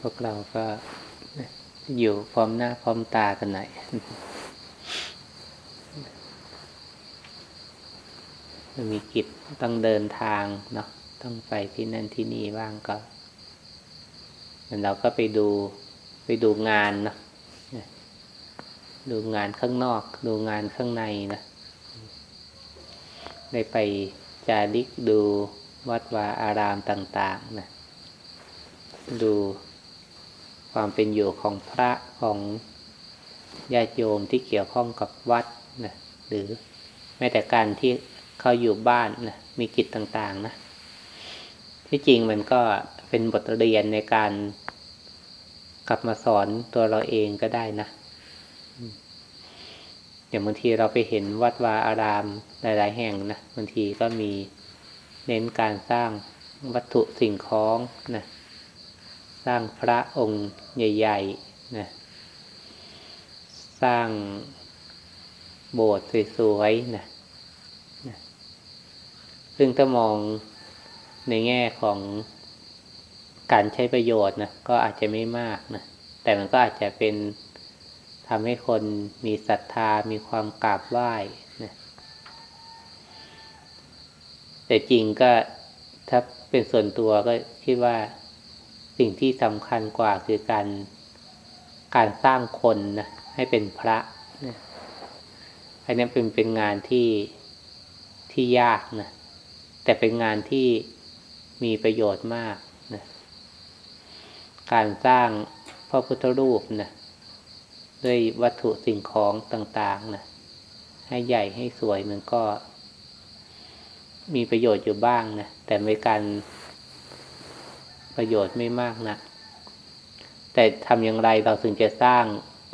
พวกเราก็อยู่พร้อมหน้าพร้อมตากันหน่อยมีกิจต้องเดินทางเนาะต้องไปที่นั่นที่นี่บ้างก็เราก็ไปดูไปดูงานเนาะดูงานข้างนอก ดูงานข้างในนะได้ไปจาริกดูวัดวาอารามต่าง ๆ นะ ดู ความเป็นอยู่ของพระของญาติโยมที่เกี่ยวข้องกับวัดนะหรือแม้แต่การที่เขาอยู่บ้านนะมีกิจต่างๆนะที่จริงมันก็เป็นบทเรียนในการกลับมาสอนตัวเราเองก็ได้นะอย่างบางทีเราไปเห็นวัดวาอารามหลาย ๆ แห่งนะบางทีก็มีเน้นการสร้างวัตถุสิ่งของนะ สร้างพระองค์ใหญ่ๆนะสร้างโบสถ์สวยๆนะนะซึ่งถ้ามองในแง่ของการใช้ประโยชน์นะก็อาจจะไม่มากนะแต่มันก็อาจจะเป็นทำให้คนมีศรัทธามีความกราบไหว้นะแต่จริงก็ถ้าเป็นส่วนตัวก็คิดว่า สิ่งที่สำคัญกว่าคือการการสร้างคนนะให้เป็นพระนะอันนี้เป็นเป็นงานที่ที่ยากนะแต่เป็นงานที่มีประโยชน์มากนะการสร้างพระพุทธรูปนะด้วยวัตถุสิ่งของต่างๆนะให้ใหญ่ให้สวยมันก็มีประโยชน์อยู่บ้างนะแต่ไม่การ ประโยชน์ไม่มากนะ แต่ทำอย่างไรเราถึงจะสร้าง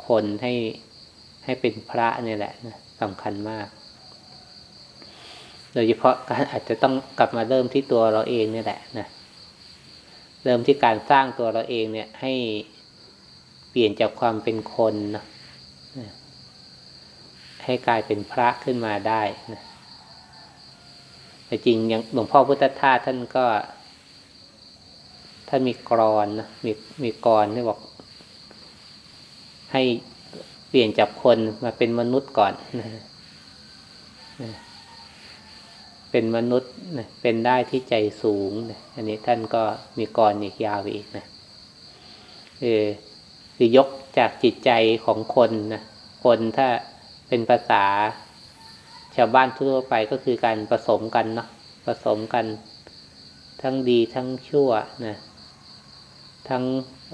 คนให้ให้เป็นพระนี่แหละนะสำคัญมาก โดยเฉพาะการอาจจะต้องกลับมาเริ่มที่ตัวเราเองนี่แหละนะ เริ่มที่การสร้างตัวเราเองเนี่ย ให้เปลี่ยนจากความเป็นคนนะให้กลายเป็นพระขึ้นมาได้นะแต่จริงอย่างหลวงพ่อพุทธทาสท่านก็ ท่านมีกรอนนะมีมีกรที่บอก ให้เปลี่ยนจากคนมาเป็นมนุษย์ก่อนนะเป็นมนุษย์นะเป็นได้ที่ใจสูงนะอันนี้ท่านก็มีกรอีกยาวอีกนะเออคือยกจากจิตใจของคนนะคนถ้าเป็นภาษาชาวบ้านทั่วไปก็คือการผสมกันเนาะผสมกันทั้งดีทั้งชั่วนะ ทั้ง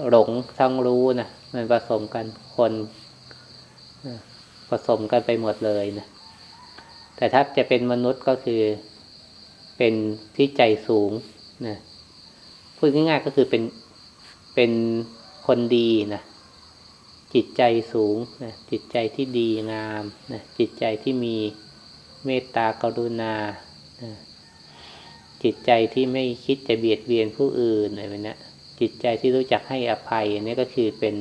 หลงทั้งรู้นะมันผสมกันคนผสมกันไปหมดเลยนะแต่ถ้าจะเป็นมนุษย์ก็คือเป็นที่ใจสูงนะพูดง่ายๆก็คือเป็นเป็นคนดีนะจิตใจสูงนะจิตใจที่ดีงามนะจิตใจที่มีเมตตากรุณานะจิตใจที่ไม่คิดจะเบียดเบียนผู้อื่นอะไรแบบนี้ จิตใจที่รู้จักให้อภัยนี่ก็คือเป็น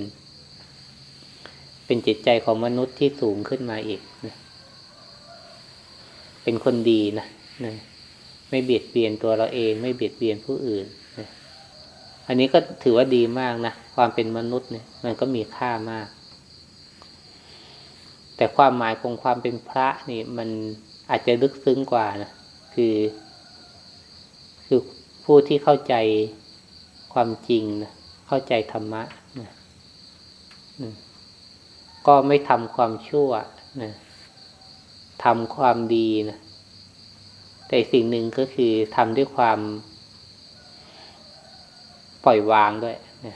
เป็นจิตใจของมนุษย์ที่สูงขึ้นมาอีกนะเป็นคนดีนะนะไม่เบียดเบียนตัวเราเอง ไม่เบียดเบียนผู้อื่นนะอันนี้ก็ถือว่าดีมากนะความเป็นมนุษย์เนี่ย มันก็มีค่ามาก แต่ความหมายของความเป็นพระนี่มันอาจจะลึกซึ้งกว่านะคือ คือผู้ที่เข้าใจ ความจริงนะเข้าใจธรรมะนะก็ไม่ทำความชั่วนะทำความดีนะแต่สิ่งหนึ่งก็คือทำด้วยความปล่อยวางด้วยนะ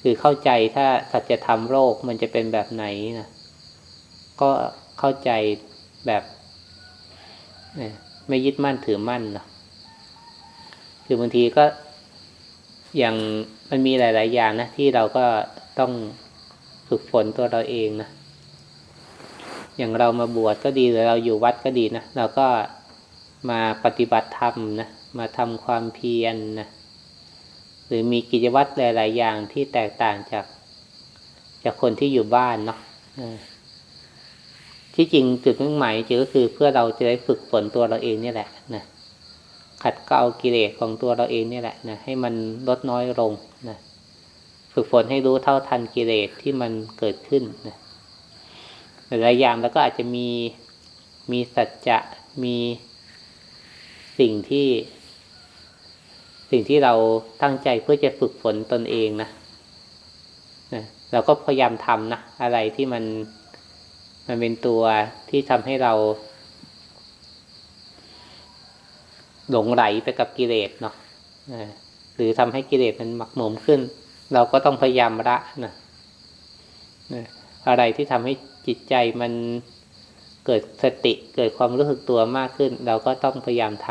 คือเข้าใจถ้าสัจธรรมโลกมันจะเป็นแบบไหนนะก็เข้าใจแบบไม่ยึดมั่นถือมั่นนะคือบางทีก็ อย่างมันมีหลาย ๆ อย่างนะที่เราก็ต้องฝึกฝนตัวเราเองนะอย่างเรามาบวชก็ดีหรือเราอยู่วัดก็ดีนะเราก็มาปฏิบัติธรรมนะมาทำความเพียรนนะหรือมีกิจวัตรหลาย ๆ อย่างที่แตกต่างจาก จากคนที่อยู่บ้านเนาะที่จริงจุดมุ่งหมายจริงก็คือเพื่อเราจะได้ฝึกฝนตัวเราเองนี่แหละนะ ขัดเกลากิเลสของตัวเราเองนี่แหละนะให้มันลดน้อยลงนะฝึกฝนให้รู้เท่าทันกิเลสที่มันเกิดขึ้นนะหลายอย่างแล้วก็อาจจะมีมีสัจจะมีสิ่งที่ สิ่งที่เราตั้งใจเพื่อจะฝึกฝนตนเองนะนะเราก็พยายามทำนะอะไรที่มันมันเป็นตัวที่ทำให้เรา หลงไหลไปกับกิเลสเนาะหรือทำให้กิเลสมันหมักหมมขึ้น เราก็ต้องพยายามละนะอะไรที่ทำให้จิตใจมันเกิดสติเกิดความรู้สึกตัวมากขึ้น เราก็ต้องพยายามท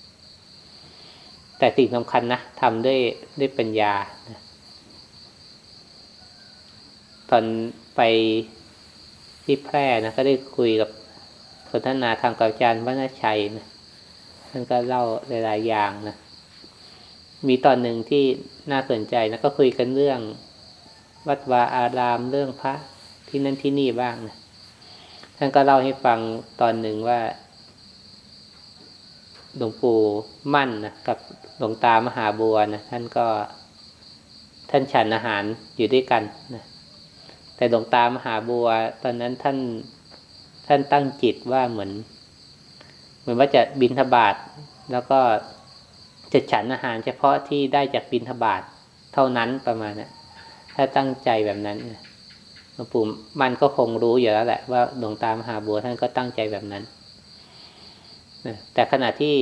ำแต่สิ่งสำคัญนะทำด้วยด้วยปัญญาตอนไปที่แพร่นะก็ได้คุยกับสนทนาทางกับอาจารย์วัฒชัยนะ ท่านก็เล่าหลาย ๆ อย่างนะมีตอนหนึ่งที่น่าสนใจนะก็คุยกันเรื่อง วัดวาอารามเรื่องพระที่นั่นที่นี่บ้างนะท่านก็เล่าให้ฟังตอนหนึ่งว่าหลวงปู่มั่นนะกับหลวงตามหาบัวนะท่านก็ท่านฉันอาหารอยู่ด้วยกันนะแต่หลวงตามหาบัว ตอนนั้นท่านท่านตั้งจิตว่าเหมือน เหมือนว่าจะบินทบาทแล้วก็จะฉันอาหาร เฉพาะที่ได้จากบินทบาทเท่านั้นประมาณนะถ้าตั้งใจแบบนั้นหลวงปู่มันก็คงรู้อยู่แล้วแหละว่าหลวงตามหาบัวท่านก็ตั้งใจแบบนั้นแต่ขณะที่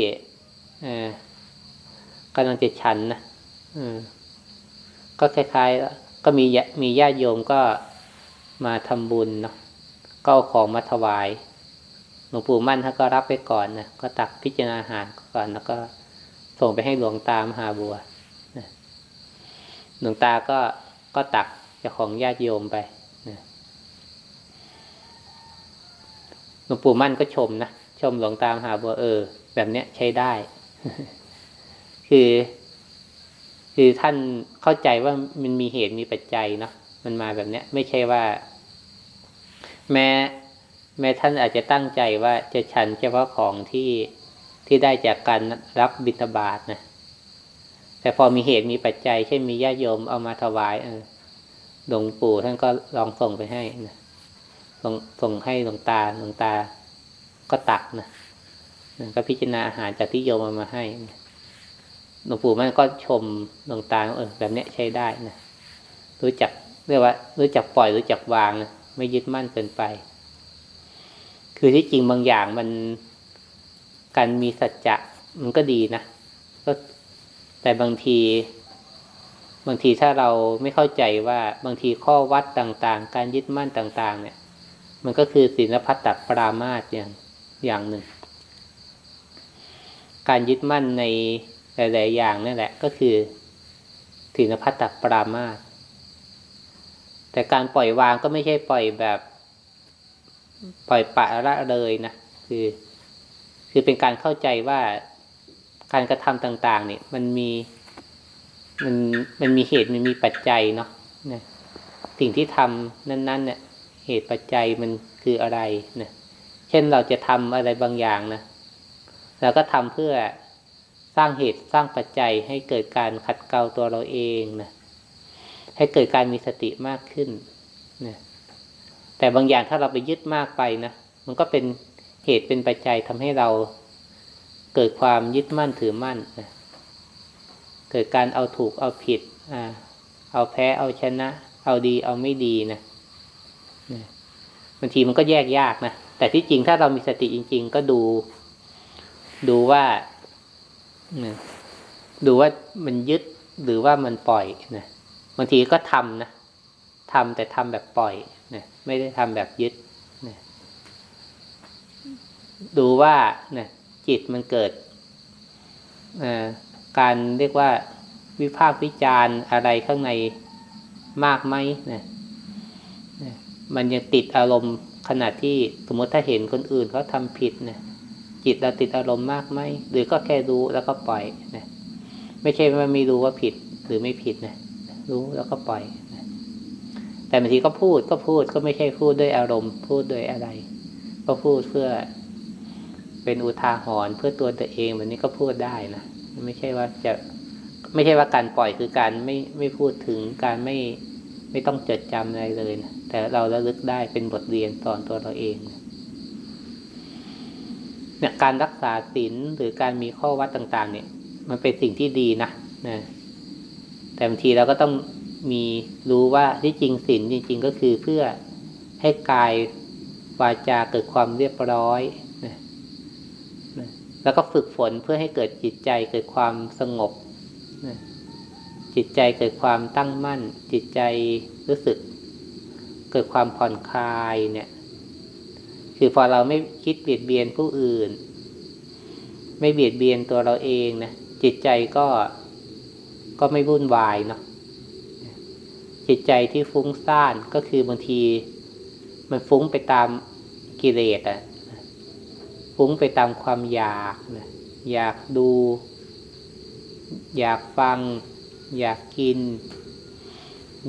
กำลังจะฉันนะก็คล้ายๆ ก็มีมีญาติโยมก็มาทำบุญเนาะก็เอาของมาถวาย หลวงปู่มั่นท่านก็รับไปก่อนนะก็ตักพิจารณาอาหารก่อนแล้วก็ส่งไปให้หลวงตามหาบัวนะหลวงตาก็ก็ตักจ้าของญาติโยมไปนะหลวงปู่มั่นก็ชมนะชมหลวงตามหาบัวเออ แบบเนี้ยใช้ได้ คือ คือท่านเข้าใจว่ามันมีเหตุมีปัจจัยเนาะมันมาแบบเนี้ย ไม่ใช่ว่า แม้ แม้ท่านอาจจะตั้งใจว่าจะฉันเฉพาะของที่ที่ได้จากการรับบิณฑบาตนะแต่พอมีเหตุมีปัจจัย เช่นมีญาติโยมเอามาถวายเออหลวงปู่ท่านก็ลองส่งไปให้นะส่งส่งให้หลวงตาหลวงตาก็ตักนะก็พิจารณาอาหารจากที่โยมมามาให้หลวงปู่มันก็ชมหลวงตาเออแบบนี้ใช้ได้นะรู้จักเรียกว่า รู้จักปล่อยรู้จักวางนะไม่ยึดมั่นเกินไป คือที่จริงบางอย่างมันการมีสัจจะมันก็ดีนะก็แต่บางที บางทีถ้าเราไม่เข้าใจว่าบางทีข้อวัดต่างๆ การยึดมั่นต่าง ๆ เนี่ย มันก็คือศีลพัตตปรามาสอย่างอย่างหนึ่ง การยึดมั่นในหลายๆอย่างนั่นแหละ ก็คือศีลพัตตปรามาสแต่การปล่อยวางก็ไม่ใช่ปล่อยแบบ ปล่อยปะละเลยนะคือ คือเป็นการเข้าใจว่าการกระทำต่าง ๆ เนี่ยมันมีมันมันมีเหตุมันมีปัจจัยเนาะนะสิ่งที่ทำนั้นๆเนี่ยเหตุปัจจัยมันคืออะไรนะเช่นเราจะทำอะไรบางอย่างนะเราก็ทำเพื่อสร้างเหตุสร้างปัจจัยให้เกิดการขัดเกลาตัวเราเองนะให้เกิดการมีสติมากขึ้นนะ แต่บางอย่างถ้าเราไปยึดมากไปนะมันก็เป็นเหตุเป็นปัจจัยทำให้เราเกิดความยึดมั่นถือมั่นนะเกิดการเอาถูกเอาผิดอ่าเอาแพ้เอาชนะ เอาดีเอาไม่ดีนะนะบางทีมันก็แยกยากนะแต่ที่จริงถ้าเรามีสติจริง ๆ ก็ดู ดูว่าดูว่ามันยึดหรือว่ามันปล่อยนะบางทีก็ทำนะ ทำแต่ทำแบบปล่อยนะไม่ได้ทำแบบยึดนะดูว่านะจิตมันเกิดการเรียกว่าวิพากษ์วิจารณ์อะไรข้างในมากไหมนะมันยังติดอารมณ์ขณะที่สมมติถ้าเห็นคนอื่นเขาทำผิดนะจิตเราติดอารมณ์มากไหมหรือก็แค่รู้แล้วก็ปล่อยนะไม่ใช่ว่าไม่รู้ว่าผิดหรือไม่ผิดนะรู้แล้วก็ปล่อย แต่บางทีก็พูดก็พูดก็ไม่ใช่พูดด้วยอารมณ์ พูดด้วยอะไร ก็พูดเพื่อเป็นอุทาหรณ์เพื่อตัวตัวเองแบบนี้ก็พูดได้นะไม่ใช่ว่าจะไม่ใช่ว่าการปล่อยคือการไม่ไม่พูดถึงการไม่ไม่ต้องจดจำอะไรเลยนะแต่เราระลึกได้เป็นบทเรียนสอนตัวเราเองเนี่ยการรักษาศีลหรือการมีข้อวัดต่าง ๆ เนี่ย มันเป็นสิ่งที่ดีนะนะแต่บางทีเราก็ต้อง มีรู้ว่าที่จริงศีลจริง ๆ ก็คือเพื่อให้กายวาจาเกิดความเรียบร้อยนะนะแล้วก็ฝึกฝนเพื่อให้เกิดจิตใจเกิดความสงบนะจิตใจเกิดความตั้งมั่น จิตใจรู้สึก เกิดความผ่อนคลายเนี่ย คือพอเราไม่คิดเบียดเบียนผู้อื่น ไม่เบียดเบียนตัวเราเองนะจิตใจก็ก็ไม่วุ่นวายเนาะ จิตใจที่ฟุ้งซ่านก็คือบางที มันฟุ้งไปตามกิเลสอะฟุ้งไปตามความอยากนะอยากดู อยากฟัง อยากกิน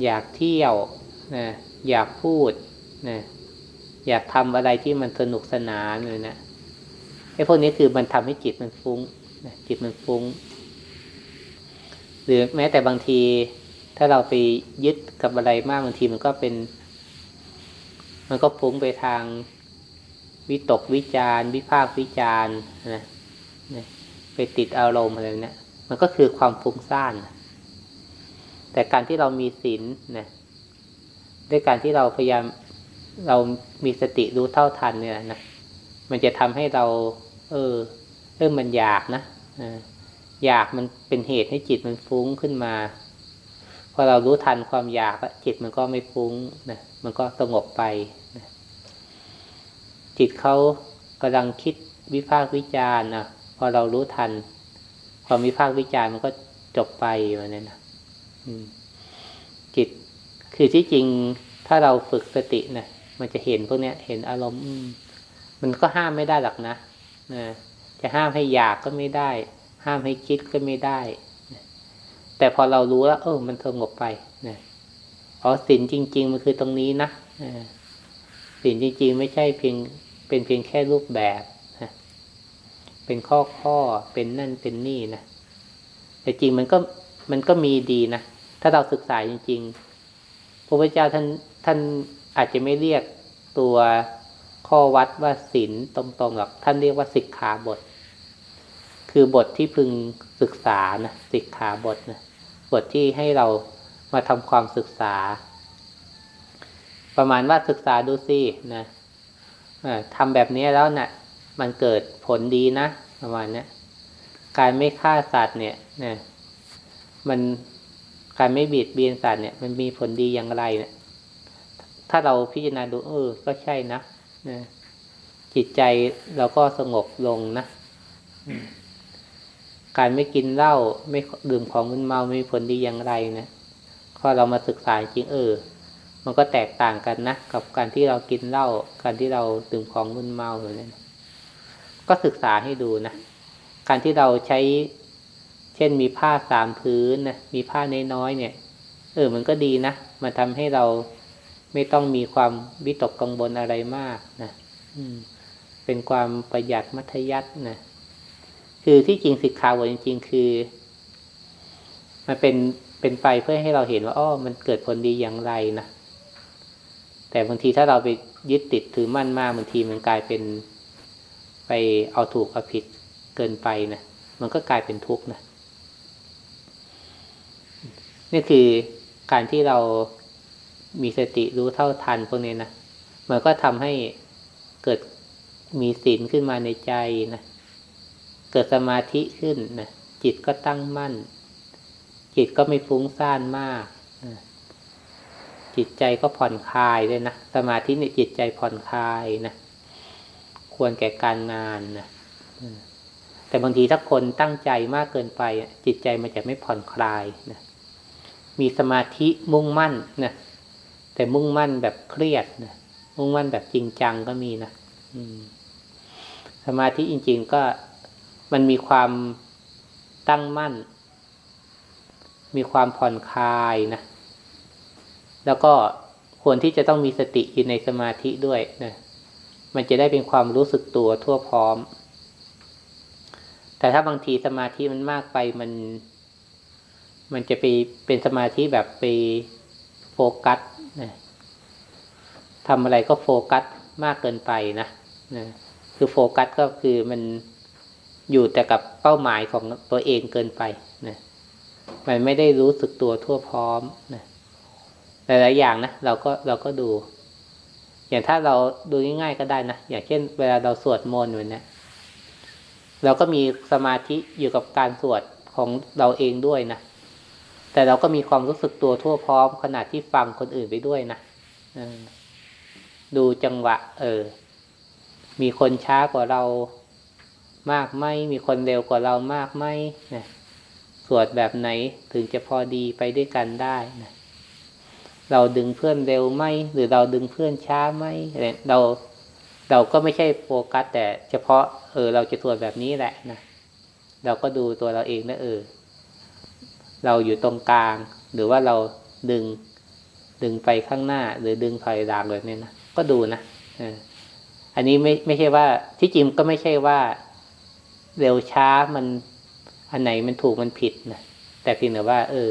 อยากเที่ยวนะอยากพูดนะอยากทำอะไรที่มันสนุกสนานเลยนะไอ้พวกนี้คือมันทำให้จิตมันฟุ้งนะจิตมันฟุ้ง หรือแม้แต่บางที ถ้าเราไปยึดกับอะไรมากบางทีมันก็เป็น มันก็ฟุ้งไปทางวิตกวิจารวิพากวิจารนะนะไปติดอารมณ์อะไรเนะี่ยมันก็คือความฟุ้งซ่านแต่การที่เรามีศีลนะด้วยการที่เราพยายามเรามีสติรู้เท่าทันเนี่ยนะมันจะทำให้เรา เออเริ่มมันอยากนะอยากมันเป็นเหตุให้จิตมันฟุ้งขึ้นมา พอเรารู้ทันความอยากจิตมันก็ไม่ฟุ้งนะมันก็สงบไปนะจิตเขากำลังคิดวิพากษ์วิจารณ์นะพอเรารู้ทัน ความวิพากษ์วิจารณ์มันก็จบไปอย่างนี้นะจิตคือที่จริงถ้าเราฝึกสตินะมันจะเห็นพวกเนี้ย เห็นอารมณ์มันก็ห้ามไม่ได้หรอกนะนะจะห้ามให้อยากก็ไม่ได้ ห้ามให้คิดก็ไม่ได้ แต่พอเรารู้แล้ว เออ มันสงบไปนะอ๋อสินจริง ๆ มันคือตรงนี้นะสินจริง ๆ ไม่ใช่เพียง เป็นเพียงแค่รูปแบบนะเป็นข้อข้อเป็นนั่นเป็นนี่นะแต่จริงมันก็มันก็มีดีนะถ้าเราศึกษาจริง ๆ พระพุทธเจ้าท่านท่านอาจจะไม่เรียกตัวข้อวัดว่าศีลตรงๆหรอกท่านเรียกว่าสิกขาบท คือบทที่พึงศึกษานะสิกขาบทนะ บทที่ให้เรามาทำความศึกษา ประมาณว่าศึกษาดูสินะทำแบบนี้แล้วนะ่ะ มันเกิดผลดีนะประมาณนี้การไม่ฆ่าสัตว์เนี่ยนะมันการไม่บีดเบียนสัตว์เนี่ยมันมีผลดีอย่างไรเนะี่ย ถ้าเราพิจารณาดูเออ ก็ใช่นะนะจิตใจเราก็สงบลงนะ การไม่กินเหล้าไม่ดื่มของมึนเมามีผลดีอย่างไรนะพอเรามาศึกษาจริงเออ มันก็แตกต่างกันนะกับการที่เรากินเหล้าการที่เราดื่มของมึนเมาอะไรก็ศึกษาให้ดูนะการที่เราใช้ เช่นมีผ้าสามพื้นนะมีผ้าน้อยๆเนี่ย เออ มันก็ดีนะมันทำให้เราไม่ต้องมีความวิตกกังวลอะไรมากนะอืมเป็นความประหยัดมัธยัตินะ คือที่จริงสิกขาบทจริง ๆ คือ มันเป็นเป็นไปเพื่อให้เราเห็นว่าอ้อมันเกิดผลดีอย่างไรนะแต่บางทีถ้าเราไปยึดติดถือมั่นมากบางทีมันกลายเป็นไปเอาถูกเอาผิดเกินไปนะมันก็กลายเป็นทุกข์นะนี่คือการที่เรามีสติรู้เท่าทันพวกนี้นะมันก็ทำให้เกิดมีศีลขึ้นมาในใจนะ เกิดสมาธิขึ้นนะจิตก็ตั้งมั่น จิตก็ไม่ฟุ้งซ่านมาก จิตใจก็ผ่อนคลายเลยนะสมาธิเนี่ยจิตใจผ่อนคลายนะควรแก่การงานนะแต่บางทีถ้าคนตั้งใจมากเกินไปจิตใจมันจะไม่ผ่อนคลายนะมีสมาธิมุ่งมั่นนะแต่มุ่งมั่นแบบเครียดนะมุ่งมั่นแบบจริงจังก็มีนะสมาธิจริง ๆ ก็ มันมีความตั้งมั่น มีความผ่อนคลายนะ แล้วก็ควรที่จะต้องมีสติอยู่ในสมาธิด้วยนะ มันจะได้เป็นความรู้สึกตัวทั่วพร้อม แต่ถ้าบางทีสมาธิมันมากไปมัน มันจะไปเป็นสมาธิแบบไปโฟกัสนะทำอะไรก็โฟกัสมากเกินไปนะนะ คือโฟกัสก็คือมัน อยู่แต่กับเป้าหมายของตัวเองเกินไปนะมันไม่ได้รู้สึกตัวทั่วพร้อมนะหลายๆอย่างนะเราก็เราก็ดู อย่างถ้าเราดูง่ายๆก็ได้นะอย่างเช่น เวลาเราสวดมนต์เหมือนนี้เราก็มีสมาธิอยู่กับการสวดของเราเองด้วยนะแต่เราก็มีความรู้สึกตัวทั่วพร้อมขณะที่ฟังคนอื่นไปด้วยนะดูจังหวะ เออ มีคนช้ากว่าเรา มากไหมมีคนเร็วกว่าเรามากไหมนะสวดแบบไหนถึงจะพอดีไปด้วยกันได้นะเราดึงเพื่อนเร็วไหมหรือเราดึงเพื่อนช้าไหมเราเราก็ไม่ใช่โฟกัส แต่เฉพาะ เออ เราจะสวดแบบนี้แหละนะเราก็ดูตัวเราเองนะเออ เราอยู่ตรงกลาง หรือว่าเราดึงดึงไปข้างหน้า หรือดึงถอยหลังเลยเนี่ยนะก็ดูนะอันนี้ไม่ไม่ใช่ว่าที่จริงก็ไม่ใช่ว่า เร็วช้ามันอันไหนมันถูกมันผิดนะแต่เพียงแต่ว่า เออ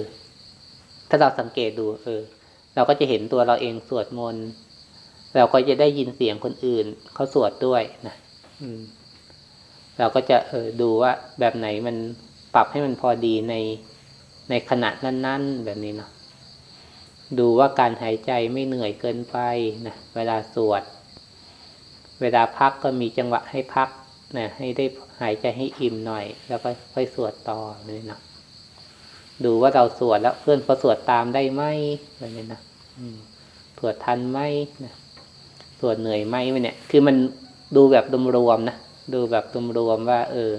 ถ้าเราสังเกตดู เออ เราก็จะเห็นตัวเราเองสวดมนต์เราก็จะได้ยินเสียงคนอื่นเขาสวดด้วยนะอืม เราก็จะเออดูว่าแบบไหนมันปรับให้มันพอดีในในขณะนั้น ๆ แบบนี้เนาะดูว่าการหายใจไม่เหนื่อยเกินไปนะเวลาสวด เวลาพักก็มีจังหวะให้พัก นะให้ได้หายใจให้อิ่มหน่อย แล้วก็ค่อยสวดต่อเลยนะดูว่าเราสวดแล้วเพื่อนเขาสวดตามได้ไหมอะไรเนี่ยนะสวดทันไหมนะสวดเหนื่อยไหมเนี่ย คือมันดูแบบรวมๆนะดูแบบรวมๆว่า เออ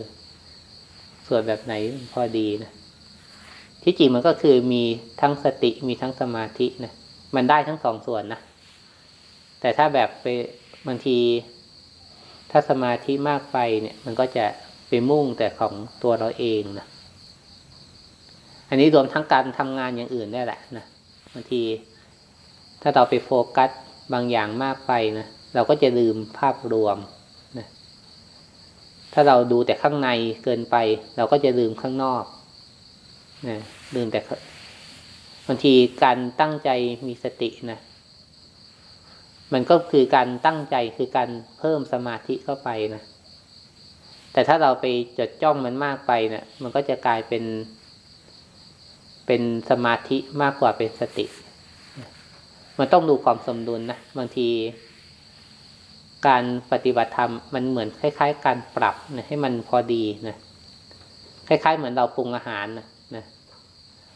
สวดแบบไหนพอดีนะที่จริงมันก็คือมีทั้งสติมีทั้งสมาธินะมันได้ทั้งสองส่วนนะแต่ถ้าแบบไปบางที ถ้าสมาธิมากไปเนี่ย มันก็จะไปมุ่งแต่ของตัวเราเองนะอันนี้รวมทั้งการทำงานอย่างอื่นได้แหละนะบางทีถ้าเราไปโฟกัสบางอย่างมากไปนะเราก็จะลืมภาพรวมนะถ้าเราดูแต่ข้างในเกินไป เราก็จะลืมข้างนอกนะลืมแต่บางทีการตั้งใจมีสตินะ มันก็คือการตั้งใจคือการเพิ่มสมาธิเข้าไปนะแต่ถ้าเราไปจดจ้องมันมากไปเนะี่ย มันก็จะกลายเป็น เป็นสมาธิมากกว่าเป็นสติ มันต้องดูความสมดุลนะบางที การปฏิบัติธรรมมันเหมือนคล้าย ๆ การปรับนะให้มันพอดีนะคล้าย ๆ เหมือนเราปรุงอาหารนะนะ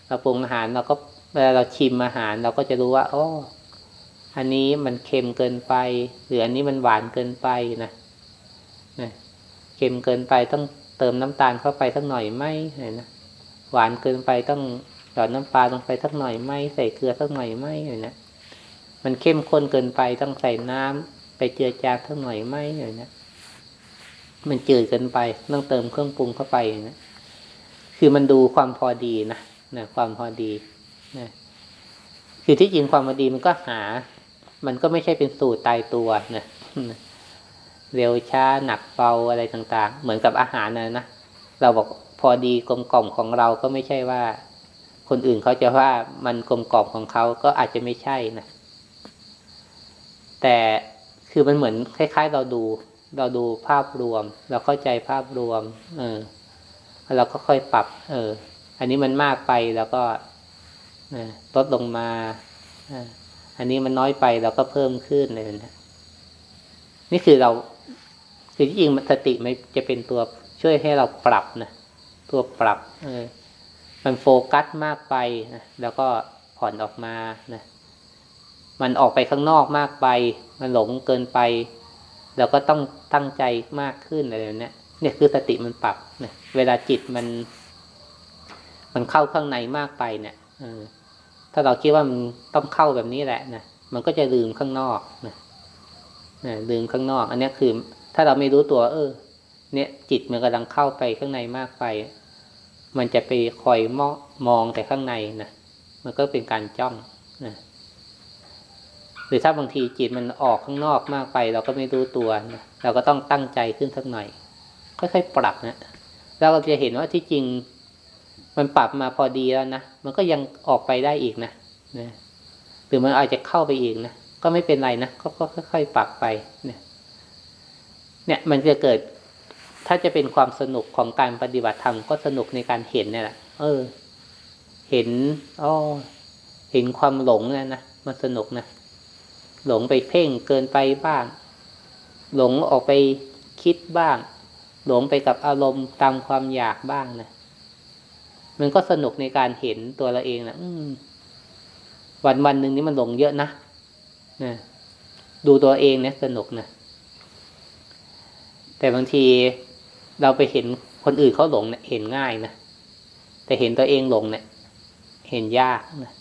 เราปรุงอาหารเราก็เวลาเราชิมอาหาร เราก็จะรู้ว่าอ๋อ อันนี้มันเค็มเกินไป หรืออันนี้มันหวานเกินไปนะนะเค็มเกินไปต้องเติมน้ำตาลเข้าไปสักหน่อยไหมนะหวานเกินไปต้องหยอดน้ำปลาลงไปสักหน่อยไหมใส่เกลือสักหน่อยไหมนะมันเข้มข้นเกินไปต้องใส่น้ำไปเจือจางสักหน่อยไหมนะมันจืดเกินไปต้องเติมเครื่องปรุงเข้าไปนะคือมันดูความพอดีนะนะความพอดีนะคือที่จริงความพอดีมันก็หา มันก็ไม่ใช่เป็นสูตรตายตัวนะเร็วช้าหนักเบาอะไรต่างๆ เหมือนกับอาหารนะนะเราบอกพอดีกลมกล่อมของเราก็ไม่ใช่ว่า คนอื่นเขาจะว่ามันกลมกล่อมของเขาก็อาจจะไม่ใช่นะแต่คือมันเหมือนคล้าย ๆ เราดู เราดูภาพรวม เราเข้าใจภาพรวม เออเราก็ค่อยปรับ เออ อันนี้มันมากไปแล้วก็ลดลงมา อันนี้มันน้อยไปเราก็เพิ่มขึ้นเลยนะนี่คือเราคือจริงสติมันจะเป็นตัวช่วยให้เราปรับนะตัวปรับ เออ มันโฟกัสมากไปนะแล้วก็ผ่อนออกมานะมันออกไปข้างนอกมากไป มันหลงเกินไป เราก็ต้องตั้งใจมากขึ้นอะไรแบบนี้เนี่ยคือสติมันปรับนะเวลาจิตมัน มันเข้าข้างในมากไปเนี่ยเออ ถ้าเราคิดว่ามันต้องเข้าแบบนี้แหละนะมันก็จะลืมข้างนอกนะนะลืมข้างนอก อันนี้คือ ถ้าเราไม่รู้ตัว เออ เนี่ยจิตมันกำลังเข้าไปข้างในมากไป มันจะไปคอยมองมองแต่ข้างในนะมันก็เป็นการจ้องนะหรือถ้าบางทีจิตมันออกข้างนอกมากไป เราก็ไม่รู้ตัวนะเราก็ต้องตั้งใจขึ้นสักหน่อยค่อยๆปรับนะเราก็จะเห็นว่าที่จริง มันปรับมาพอดีแล้วนะมันก็ยังออกไปได้อีกนะนะหรือมันอาจจะเข้าไปอีกนะก็ไม่เป็นไรนะก็ค่อยๆปรับไปเนี่ยเนี่ยมันจะเกิด ถ้าจะเป็นความสนุกของการปฏิบัติธรรมก็สนุกในการเห็นเนี่ยแหละเออ เห็นอ๋อเห็นความหลงนะนะมันสนุกนะหลงไปเพ่งเกินไปบ้าง หลงออกไปคิดบ้าง หลงไปกับอารมณ์ตามความอยากบ้างนะ มันก็สนุกในการเห็นตัวเราเองนะวันวันหนึ่งนี้มันหลงเยอะนะนะดูตัวเองเนี่ยสนุกนะแต่บางทีเราไปเห็นคนอื่นเขาหลงเนี่ยเห็นง่ายนะแต่เห็นตัวเองหลงเนี่ย เห็นยากนะ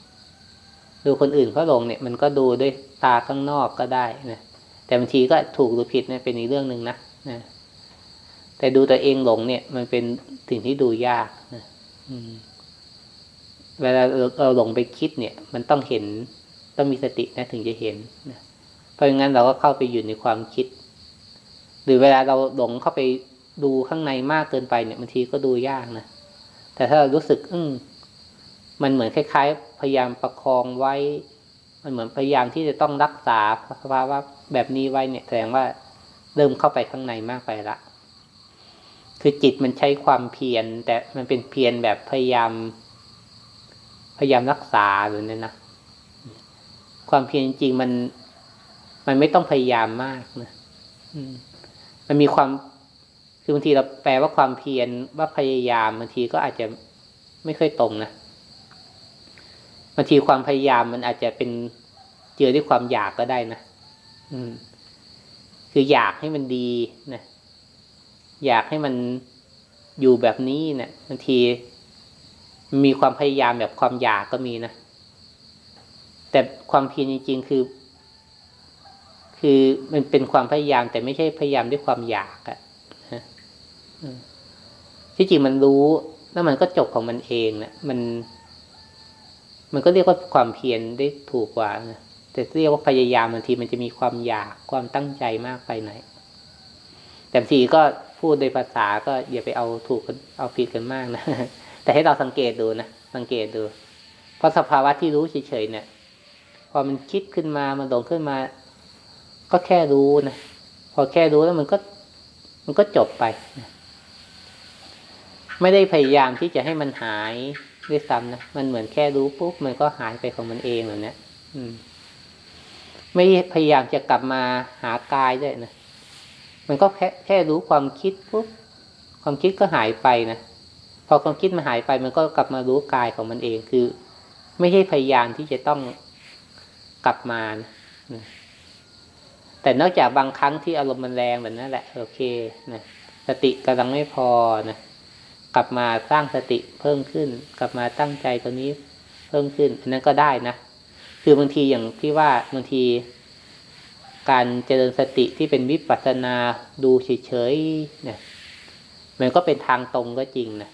ดูคนอื่นเขาหลงเนี่ย มันก็ดูด้วยตาข้างนอกก็ได้นะแต่บางทีก็ถูกหรือผิดเนี่ยเป็นอีกเรื่องหนึ่งนะนะแต่ดูตัวเองหลงเนี่ย มันเป็นสิ่งที่ดูยากนะ เวลาเราหลงไปคิดเนี่ย มันต้องเห็นต้องมีสตินะถึงจะเห็นนะเพราะงั้นเราก็เข้าไปอยู่ในความคิด หรือเวลาเราหลงเข้าไปดูข้างในมากเกินไปเนี่ยบางทีก็ดูยากนะแต่ถ้าเรารู้สึกอืมันเหมือนคล้าย ๆ พยายามประคองไว้ มันเหมือนพยายามที่จะต้องรักษาสภาวะแบบนี้ไว้เนี่ยแสดงว่าเริ่มเข้าไปข้างในมากไปละ คือจิตมันใช้ความเพียรแต่มันเป็นเพียรแบบพยายาม พยายามรักษาหรือเนี่ยนะความเพียรจริงมัน มันไม่ต้องพยายามมากนะมันมีความคือบางทีเราแปลว่าความเพียรว่าพยายามบางทีก็อาจจะไม่ค่อยตรงนะบางทีความพยายามมันอาจจะเป็นเจอด้วยความอยากก็ได้นะอืม คืออยากให้มันดีนะ อยากให้มันอยู่แบบนี้เนะี่ยบางทีมีความพยายามแบบความอยากก็มีนะ แต่ความเพียรจริง ๆ คือ คือมันเป็นความพยายาม แต่ไม่ใช่พยายามด้วยความอยากอะที่จริงมันรู้แล้วมันก็จบของมันเองนะมัน มันก็เรียกว่าความเพียรได้ถูกกว่านะแต่เรียกว่าพยายามบางทีมันจะมีความอยากความตั้งใจมากไปหน่อยแต่ทีก็ พูดโดยภาษาก็อย่าไปเอาถูกเอาผิดกันมากนะ แต่ให้เราสังเกตดูนะ สังเกตดู เพราะสภาวะที่รู้เฉยๆเนี่ย พอมันคิดขึ้นมา มันหลงขึ้นมา ก็แค่รู้นะ พอแค่รู้แล้วมันก็ มันก็จบไปนะไม่ได้พยายามที่จะให้มันหายด้วยซ้ำนะ มันเหมือนแค่รู้ปุ๊บมันก็หายไปของมันเองแบบนี้ไม่พยายามจะกลับมาหากายด้วยนะ มันก็แค่แค่รู้ความคิดปุ๊บความคิดก็หายไปนะพอความคิดมันหายไป มันก็กลับมารู้กายของมันเองคือ ไม่ใช่พยายามที่จะต้องกลับมานะแต่นอกจากบางครั้งที่อารมณ์มันแรงแบบนั้นแหละโอเคนะสติกำลังไม่พอนะกลับมาสร้างสติเพิ่มขึ้น กลับมาตั้งใจตัวนี้เพิ่มขึ้นอันนั้นก็ได้นะคือบางทีอย่างที่ว่าบางที การเจริญสติที่เป็นวิปัสสนาดูเฉยๆเนี่ยมันก็เป็นทางตรงก็จริงนะ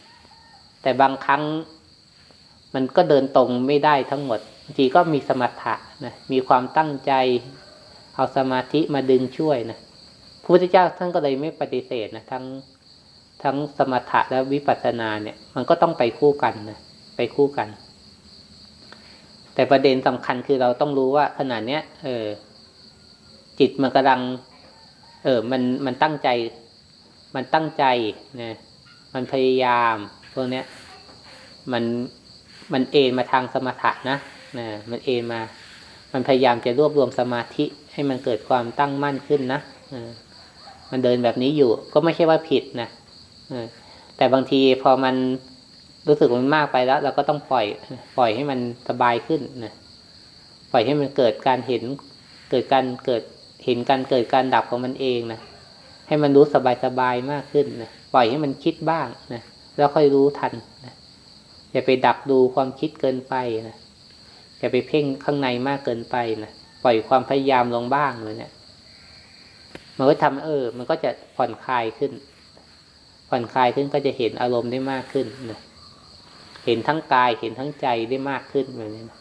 แต่บางครั้งมันก็เดินตรงไม่ได้ทั้งหมดบางทีก็มีสมถะนะมีความตั้งใจเอาสมาธิมาดึงช่วยนะพระพุทธเจ้าท่านก็เลยไม่ปฏิเสธนะทั้งทั้งสมถะและวิปัสสนาเนี่ย มันก็ต้องไปคู่กันนะไปคู่กัน แต่ประเด็นสำคัญคือเราต้องรู้ว่าขนาดเนี้ยเออ จิตมันกำลัง เออ มันมันตั้งใจ มันตั้งใจนะมันพยายามพวกเนี้ย มันมันเอนมาทางสมถะนะนะมันเอนมา มันพยายามจะรวบรวมสมาธิให้มันเกิดความตั้งมั่นขึ้นนะมันเดินแบบนี้อยู่ ก็ไม่ใช่ว่าผิดนะแต่บางทีพอมันรู้สึกมันมากไปแล้ว เราก็ต้องปล่อย ปล่อยให้มันสบายขึ้นนะปล่อยให้มันเกิดการเห็น เกิดการเกิด เห็นการเกิดการดับของมันเองนะให้มันรู้สบายๆมากขึ้นนะปล่อยให้มันคิดบ้างนะแล้วค่อยรู้ทันนะอย่าไปดักดูความคิดเกินไปนะอย่าไปเพ่งข้างในมากเกินไปนะปล่อยความพยายามลงบ้างเลยเนะี่ยมันก็ทำเออ มันก็จะผ่อนคลายขึ้น ผ่อนคลายขึ้นก็จะเห็นอารมณ์ได้มากขึ้นนะเห็นทั้งกายเห็นทั้งใจได้มากขึ้นแบบนี้น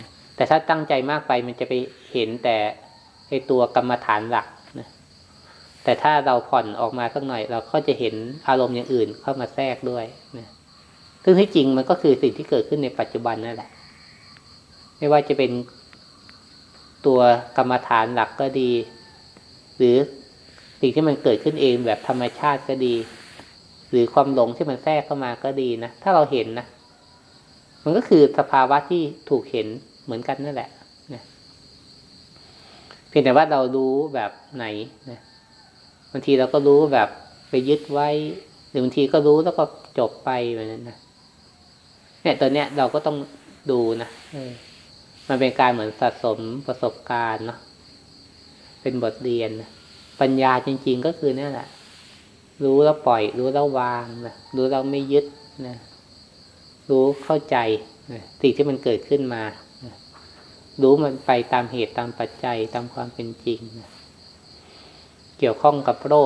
ะแต่ถ้าตั้งใจมากไปมันจะไปเห็นแต่ ไอตัวกรรมฐานหลักนะแต่ถ้าเราผ่อนออกมาสักหน่อย เราก็จะเห็นอารมณ์อย่างอื่นเข้ามาแทรกด้วยนะซึ่งที่จริงมันก็คือสิ่งที่เกิดขึ้นในปัจจุบันนั่นแหละ ไม่ว่าจะเป็นตัวกรรมฐานหลักก็ดี หรือสิ่งที่มันเกิดขึ้นเองแบบธรรมชาติก็ดี หรือความหลงที่มันแทรกเข้ามาก็ดีนะถ้าเราเห็นนะมันก็คือสภาวะที่ถูกเห็นเหมือนกันนั่นแหละ พียงแต่ว่าเรารู้แบบไหนนะบางทีเราก็รู้แบบไปยึดไว้ หรือบางทีก็รู้แล้วก็จบไปแบบนั้นนะเนี่ยตอนเนี้ยเราก็ต้องดูนะมันเป็นการเหมือนสะสมประสบการณ์เนาะเป็นบทเรียนนะปัญญาจริง ๆ ก็คือเนี่ยแหละ รู้แล้วปล่อย รู้แล้ววางนะรู้แล้วไม่ยึดนะรู้เข้าใจนะสิ่งที่มันเกิดขึ้นมา รู้มันไปตามเหตุตามปัจจัยตามความเป็นจริงนะเกี่ยวข้องกับโรค